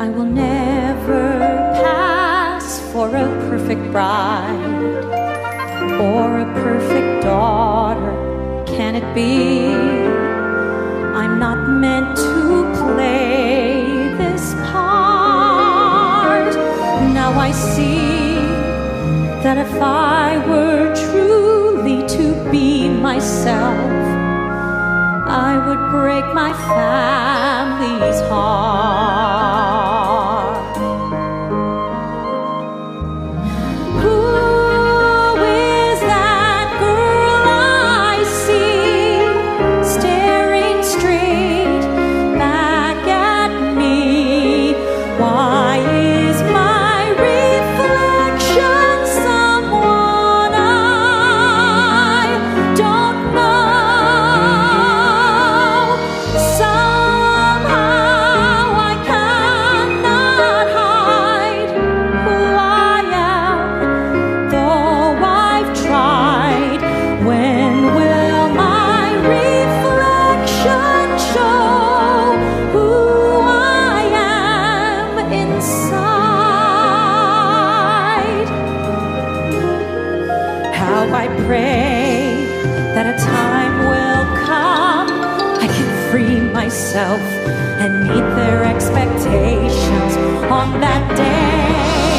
I will never pass for a perfect bride or a perfect daughter. Can it be? I'm not meant to play this part. Now I see that if I were truly to be myself, I would break my family's heart. Pray that a time will come I can free myself and meet their expectations. On that day,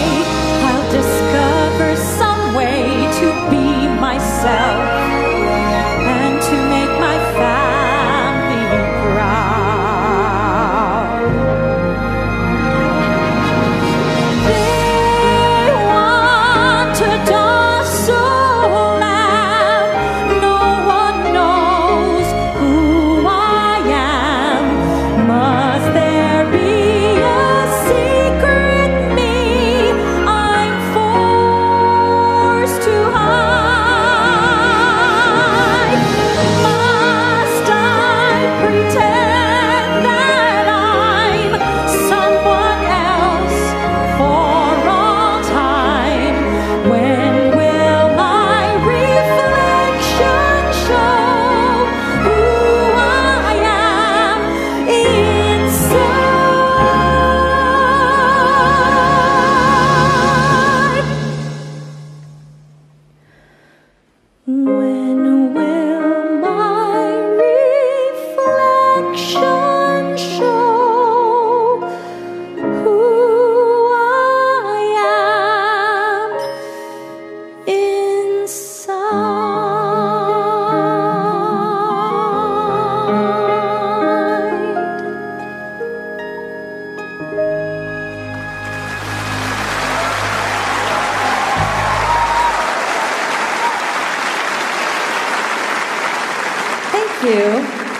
show who I am inside. Thank you.